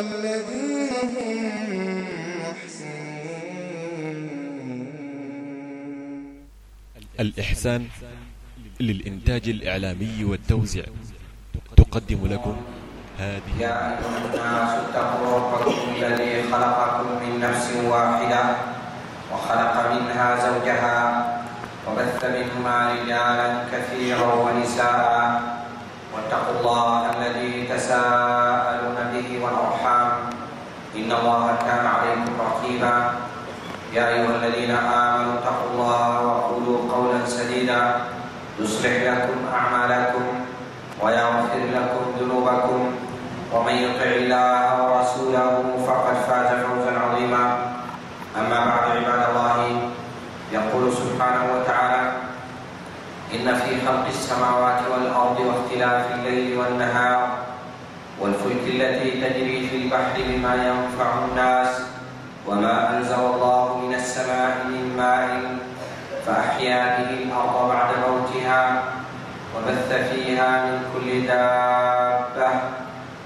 هم محسنون الإحسان للإنتاج الإعلامي والتوزيع. تقدم لكم هذه. يا أيها الناس اتقوا ربكم الذي خلقكم من نفس واحدة وخلق منها زوجها وبث منهما رجالا كثيرا ونساء. واتقوا الله الذي تساءلون به والأرحام إن الله كان رقيبا يا أيها الذين آمنوا اتقوا الله وقولوا قولا سديدا. يصلح لكم أعمالكم ويغفر لكم ذنوبكم. ومن يطع الله ورسوله فقد فاز فوزا عظيما. أما بعد عباد الله يقول سبحانه وتعالى إن في خلق السماوات والأرض واختلاف الليل والنهار والفلك التي تجري في البحر بما ينفع الناس وما أنزل الله من السماء من ماء فأحيا به الأرض بعد موتها وبث فيها من كل دابة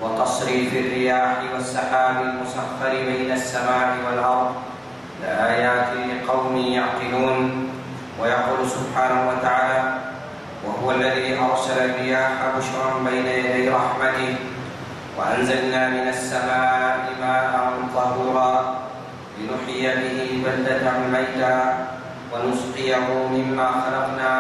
وتصريف الرياح والسحاب المسخر بين السماء والأرض لآيات لقوم يعقلون ويقول سبحانه وتعالى وهو الذي أرسل الرياح بشرا بين يدي رحمته وأنزلنا من السماء ماء طهورا لنحيي به بلدة ميتا ونسقيه مما خلقنا.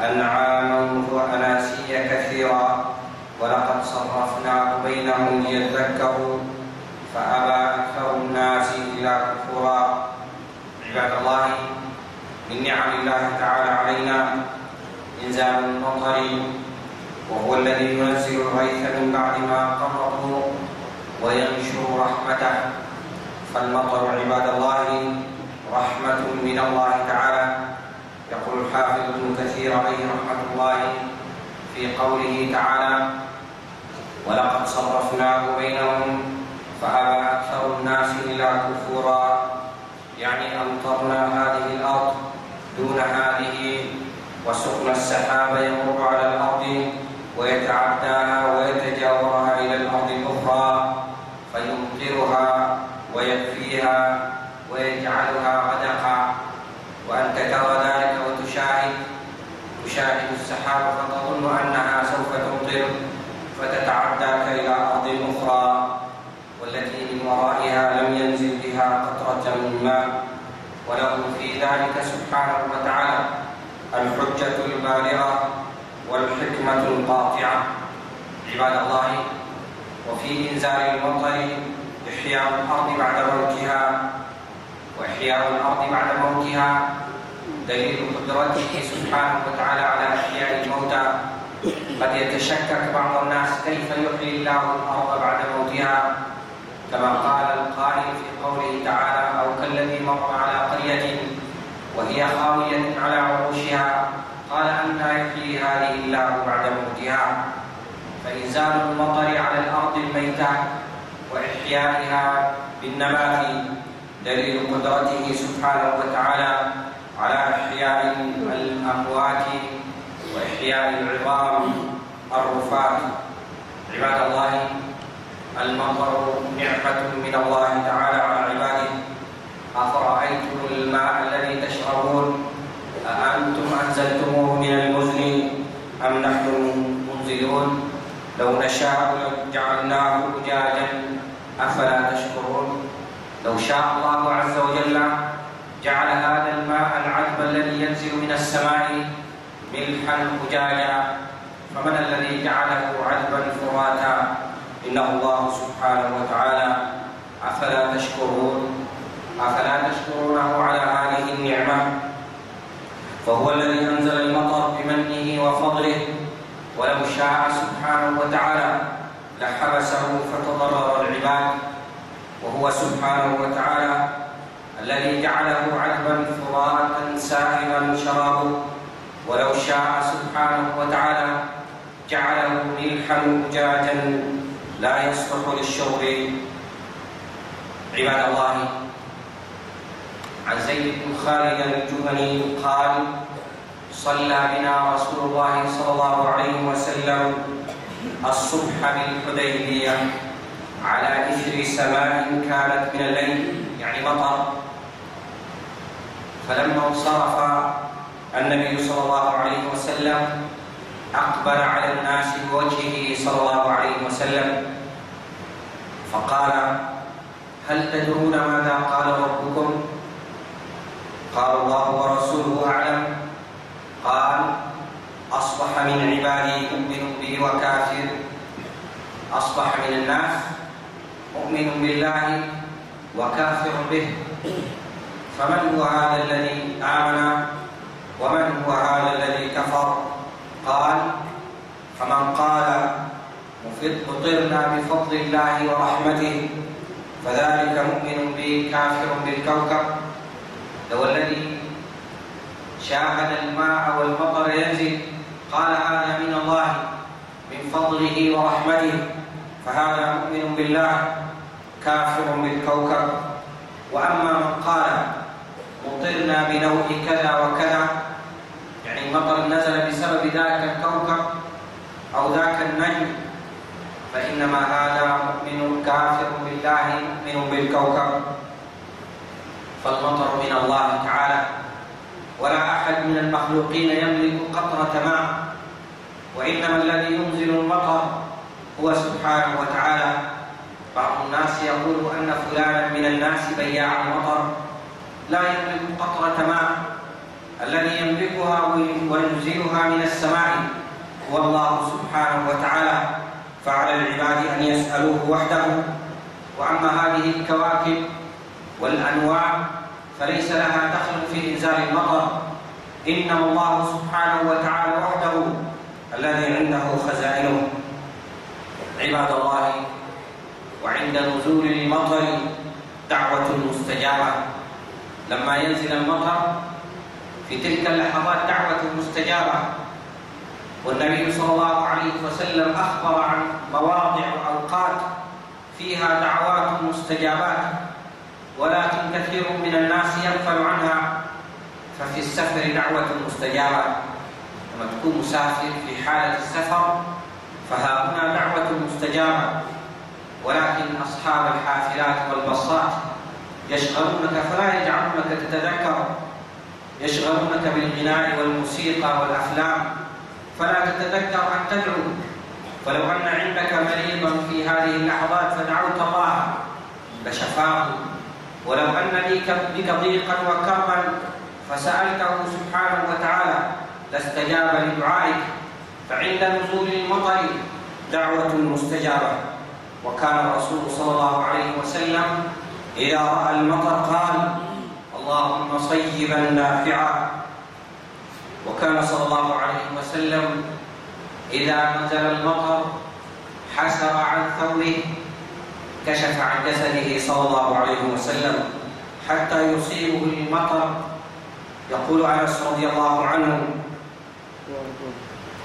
أنعاما وأناسيا كثيرا. ولقد صرفناه بينهم ليذكروا. فأبى أكثر الناس إلا كفورا عباد الله من نعم الله تعالى علينا إنزال المطر. وهو الذي ينزل الغيث من بعد ما قنطوا وينشر رحمته. فالمطر عباد الله رحمة من الله تعالى. يقول الحافظ ابن كثير عليه رحمة الله في قوله تعالى ولقد صرفناه بينهم فأبى أكثر الناس إلا كفورا. يعني أمطرنا هذه الأرض دون هذه وسقنا السحاب يمر على الأرض ويتعداها ويتجاورها إلى الأرض الأخرى فيمطرها ويجعلها غدقا. وأنت ترى ذلك وتشاهد. تشاهد السحاب فتظن أنها سوف تمطر فتتعداك إلى أرض أخرى. والتي من ورائها لم ينزل بها قطرة من ماء. وله في ذلك سبحانه وتعالى الحجة البالغة والحكمة القاطعة. عباد الله وفي إنزال المطر إحياء الأرض بعد موتها وإحياء الأرض بعد موتها. دليل قدرته سبحانه وتعالى على إحياء الموتى. قد يتشكك بعض الناس كيف يحيي الله الأرض بعد موتها. كما قال القائل في قوله تعالى أو كالذي مر على قرية وهي خاوية على عروشها قال أنى يحيي هذه الله بعد موتها. فإنزال المطر على الأرض الميتة وإحيائها بالنبات دليل قدرته سبحانه وتعالى على إحياء الأموات وإحياء العظام الرفات. عباد الله المطر نعمة من الله تعالى على عباده. أفرأيتم الماء الذي تشربون؟ أأنتم أنزلتموه من المزن أم نحن المنزلون لو نشاء جعلناه أجاجا أفلا تشكرون؟ لو شاء الله عز وجل جعل هذا الماء العذب الذي ينزل من السماء ملحا أجاجا فمن الذي جعله عذبا فراتا إنه الله سبحانه وتعالى. أفلا تشكرون؟ أفلا تشكرونه على هذه النعمة؟ فهو الذي أنزل المطر بمنه وفضله ولو شاء سبحانه وتعالى لحبسه فتضرر العباد. وهو سبحانه وتعالى الذي جعله عذبا فراتا سائغا شرابه. ولو شاء سبحانه وتعالى جعله ملحا أجاجا لا يصلح للشرب. عباد الله عن زيد بن خالد الجهني قال صلى بنا رسول الله صلى الله عليه وسلم الصبح بالحديبية على إثر سماء كانت من الليل يعني مطر. فلما انصرف النبي صلى الله عليه وسلم أقبل على الناس بوجهه صلى الله عليه وسلم فقال هل تدرون ماذا قال ربكم؟ قال الله ورسوله أعلم. قال أصبح من عبادي مؤمن به وكافر. أصبح من الناس مؤمن بالله وكافر به. فمن هو هذا الذي آمن؟ ومن هو هذا الذي كفر؟ قال فمن قال مطرنا بفضل الله ورحمته فذلك مؤمن به كافر بالكوكب. لو الذي شاهد الماء والمطر ينزل قال هذا من الله من فضله ورحمته فهذا مؤمن بالله كافر بالكوكب. وأما من قال مطرنا بنوع كذا وكذا يعني المطر نزل بسبب ذاك الكوكب أو ذاك النجم فإنما هذا مؤمن كافر بالله مؤمن بالكوكب. فالمطر من الله تعالى من المخلوقين يملك قطره ماء وإنما الذي ينزل المطر هو سبحانه وتعالى. بعض الناس يقول أن فلانا من الناس بياع المطر لا يملك قطره ماء الذي يملكها وينزلها من السماء هو الله سبحانه وتعالى. فعلى العباد أن يسألوه وحده. وأما هذه الكواكب والأنواع فليس لها دخل في إنزال المطر إنما الله سبحانه وتعالى وحده الذي عنده خزائنه. عباد الله وعند نزول المطر دعوة مستجابة. لما ينزل المطر في تلك اللحظات دعوة مستجابة. والنبي صلى الله عليه وسلم أخبر عن مواضع وأوقات فيها دعوات مستجابات ولكن كثير من الناس يغفل عنها. ففي السفر دعوة مستجابة. لما تكون مسافر في حالة السفر فها هنا دعوة مستجابة. ولكن أصحاب الحافلات والبصات يشغلونك فلا يجعلونك تتذكر. يشغلونك بالغناء والموسيقى والأفلام. فلا تتذكر أن تدعو. فلو أن عندك مريضا في هذه اللحظات فدعوت الله. لشفاه ولو أن ليك بك ضيقا وكربا فسألته سبحانه وتعالى لاستجاب لدعائك؟ فعند نزول المطر دعوة مستجابة. وكان الرسول صلى الله عليه وسلم إذا رأى المطر قال اللهم صيبا نافعا. وكان صلى الله عليه وسلم إذا نزل المطر حسر عن ثوبه كشف عن جسده صلى الله عليه وسلم حتى يصيبه المطر يقول أنس رضي الله عنه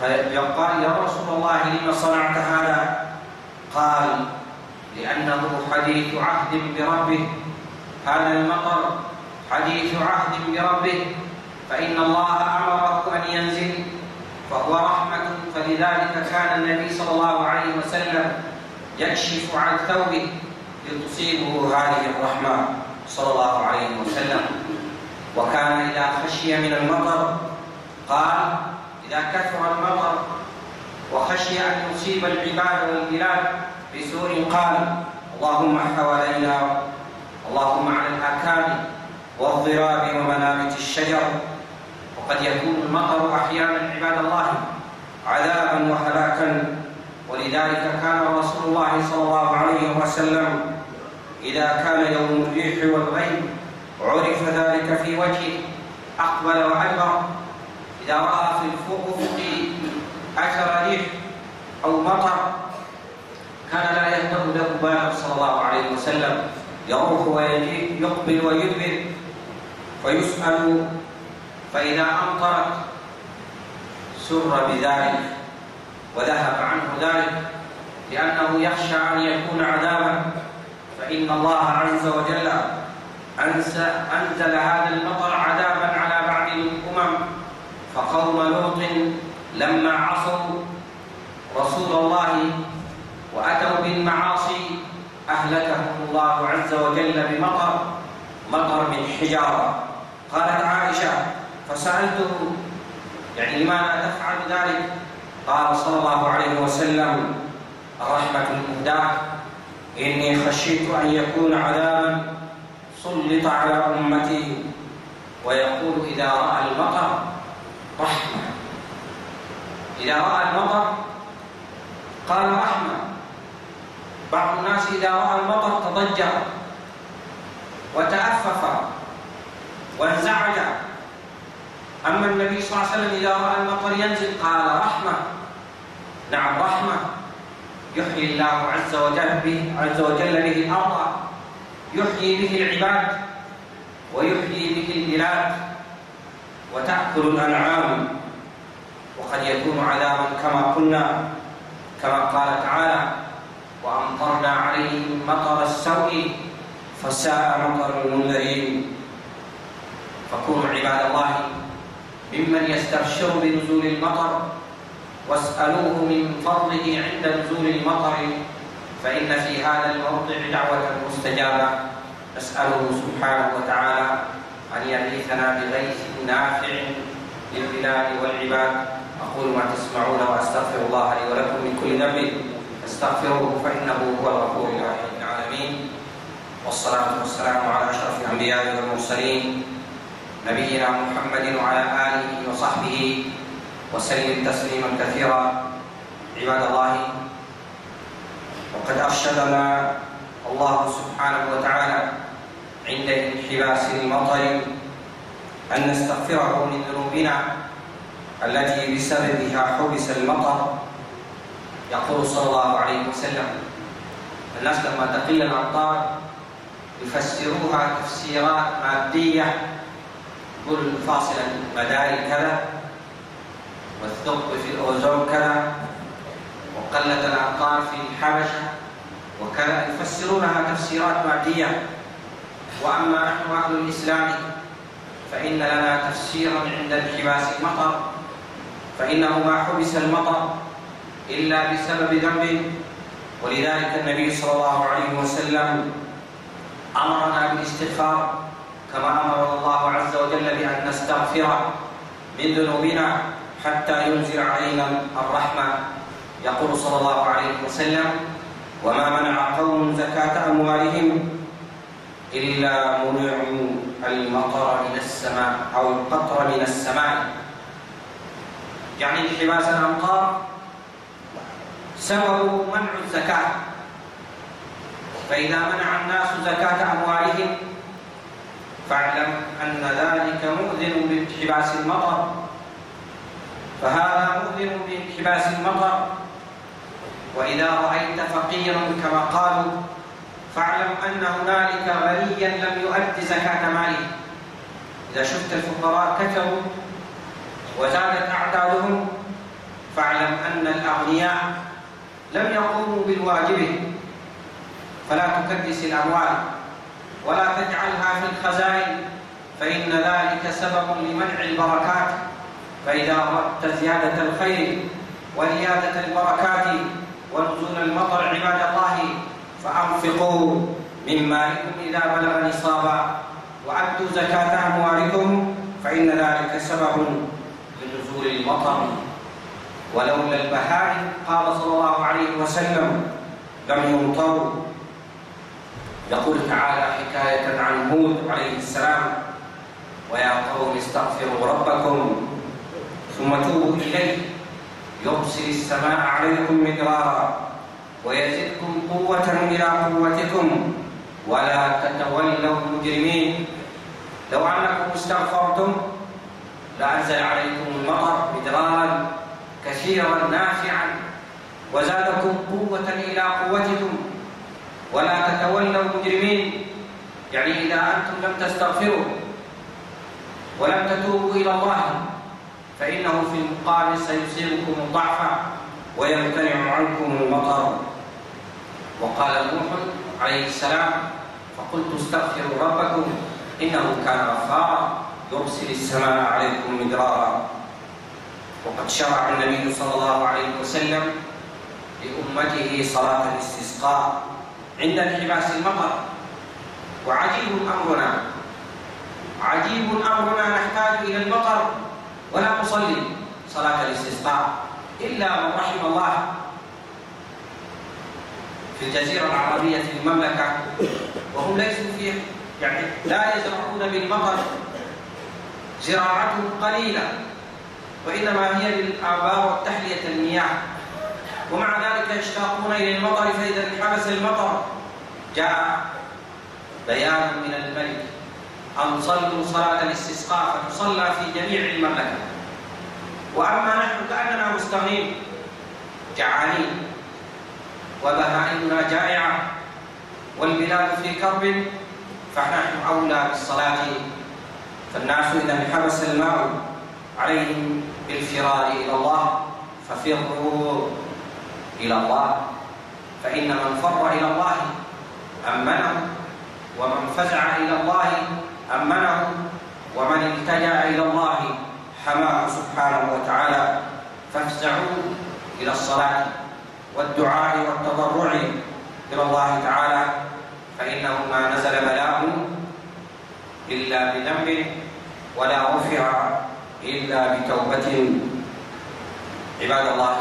فقال يا رسول الله لم صنعت هذا؟ قال لأنه حديث عهد بربه. هذا المطر حديث عهد بربه. فإن الله أمره أن ينزل فهو رحمة. فلذلك كان النبي صلى الله عليه وسلم يكشف عن ثوبه لتصيبه هذه الرحمة صلى الله عليه وسلم. وكان إذا خشي من المطر قال إذا كثر المطر وخشي أن يصيب العباد والبلاد بسوء قال اللهم حوالينا اللهم على الآكام والضراب ومنابت الشجر وقد يكون المطر أحيانا عباد الله عذابا وهلاكا. ولذلك كان رسول الله صلى الله عليه وسلم إذا كان يوم الريح والغيم عرف ذلك في وجهه. أقبل وأدبر إذا رأى في الأفق أثر ريح أو مطر كان لا يهتم له بالا صلى الله عليه وسلم. يروح ويجيب يقبل ويدبر. ويسأل فإذا أمطرت سر بذلك وذهب عنه ذلك. لأنه يخشى أن يكون عذابا. فإن الله عز وجل أنزل هذا المطر عذابا على بعض الأمم. فقوم لوط لما عصوا رسول الله وأتوا بالمعاصي أهلكهم الله عز وجل بمطر مطر من حجارة. قالت عائشة فسألته يعني لماذا تفعل ذلك؟ قال صلى الله عليه وسلم الرحمة المهداة إني خشيت أن يكون عذابا سلط على أمتي ويقول إذا رأى المطر رحمة. إذا رأى المطر قال رحمة. بعض الناس إذا رأى المطر تضجر وتأفف وانزعج. أما النبي صلى الله عليه وسلم إذا رأى المطر ينزل قال رحمة. نعم رحمة. يحيي الله عز وجل به عز وجل به الأرض. يحيي به العباد ويحيي به البلاد وتأكل الأنعام وقد يكون عذابا كما قلنا كما قال تعالى وأمطرنا عليهم مطر السوء فساء مطر المنذرين. فكونوا عباد الله ممن يستبشر بنزول المطر واسألوه من فضله عند نزول المطر فإن في هذا الموضع دعوة مستجابة. نسأله سبحانه وتعالى أن يغيثنا بغيث نافع للبلاد والعباد. أقول ما تسمعون وأستغفر الله لي ولكم من كل ذنب. فاستغفروه فإنه هو الغفور العالمين. والصلاة والسلام على أشرف الأنبياء والمرسلين نبينا محمد وعلى آله وصحبه وسلم تسليما كثيرا. عباد الله أرشدنا الله سبحانه وتعالى عند انحباس المطر أن نستغفره من ذنوبنا التي بسببها حبس المطر. يقول صلى الله عليه وسلم الناس لما تقل الأمطار يفسروها تفسيرات مادية. كل فاصلة مداري كذا والثقب في الأوزون كذا وقلة الأمطار في الحبشة. وكذا يفسرونها تفسيرات مادية وأما نحن أهل الإسلام فإن لنا تفسيرا عند انحباس المطر. فإنه ما حبس المطر إلا بسبب ذنب. ولذلك النبي صلى الله عليه وسلم أمرنا بالاستغفار كما أمرنا الله عز وجل بأن نستغفر من ذنوبنا حتى ينزل علينا الرحمة. يقول صلى الله عليه وسلم وما منع قوم زكاة أموالهم إلا منعوا المطر من السماء أو القطر من السماء. يعني انحباس الأمطار سبب منع الزكاة. فإذا منع الناس زكاة أموالهم فاعلم أن ذلك مؤذن بانحباس المطر. فهذا مؤذن بانحباس المطر وإذا رأيت فقيرا كما قالوا فاعلم أن هنالك غنيا لم يؤد زكاة ماله. إذا شفت الفقراء كثروا وزادت أعدادهم فاعلم أن الأغنياء لم يقوموا بالواجب. فلا تكدس الأموال ولا تجعلها في الخزائن فإن ذلك سبب لمنع البركات. فإذا أردت زيادة الخير وزيادة البركات ونزول المطر عباد الله فأنفقوا من مالكم إذا بلغ نصابا. وأدوا زكاة أموالكم فإن ذلك سبب لنزول المطر. ولولا البهائم قال صلى الله عليه وسلم لم يمطروا. يقول تعالى حكاية عن هود عليه السلام ويا قوم استغفروا ربكم ثم توبوا إليه. يرسل السماء عليكم مدرارا ويزدكم قوة إلى قوتكم ولا تتولوا مجرمين. لو أنكم استغفرتم لأنزل عليكم المطر مدرارا كثيرا نافعا وزادكم قوة إلى قوتكم ولا تتولوا مجرمين. يعني إذا أنتم لم تستغفروا ولم تتوبوا إلى الله فإنه في المقابل سيصيبكم الضعف ويمتنع عنكم المطر. وقال نوح عليه السلام فقلت استغفروا ربكم إنه كان غفارا يرسل السماء عليكم مدرارا. وقد شرع النبي صلى الله عليه وسلم لأمته صلاة الاستسقاء عند انحباس المطر. وعجيب أمرنا عجيب أمرنا نحتاج إلى المطر. ولا نصلي صلاة الاستسقاء إلا من رحم الله. في الجزيرة العربية في المملكة وهم ليسوا فيه يعني لا يزرعون بالمطر. زراعتهم قليلة وإنما هي للآبار والتحلية المياه. ومع ذلك يشتاقون إلى المطر فإذا انحبس المطر جاء بيان من الملك. أن صلوا صلاة الاستسقاء فتصلى في جميع المملكة. وأما نحن كأننا مستغنين جعانين وبهائمنا جائعة والبلاد في كرب فنحن أولى بالصلاة. فالناس إذا انحبس الماء عليهم بالفرار إلى الله ففروا إلى الله. فإن من فر إلى الله أمنه ومن فزع إلى الله أمنه ومن التجأ إلى الله حماه سبحانه وتعالى فافزعوا إلى الصلاة والدعاء والتضرع إلى الله تعالى فإنه ما نزل بلاء إلا بذنب ولا رفع إلا بتوبة. عباد الله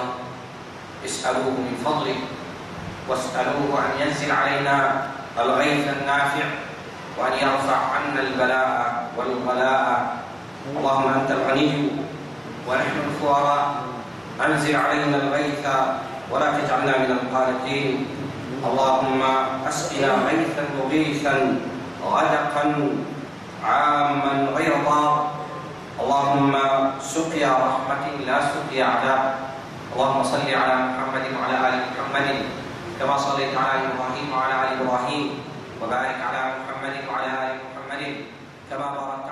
اسألوه من فضله واسألوه أن ينزل علينا الغيث النافع وأن يرفع عنا البلاء والغلاء. اللهم أنت الغني ونحن الفقراء. أنزل علينا الغيث ولا تجعلنا من القانتين اللهم أسقنا غيثا مغيثا غدقا عاما غير ضار اللهم سقيا رحمة لا سقيا عذاب. اللهم صل على محمد وعلى آل محمد كما صليت على إبراهيم وعلى آل إبراهيم وبارك على محمد Abang.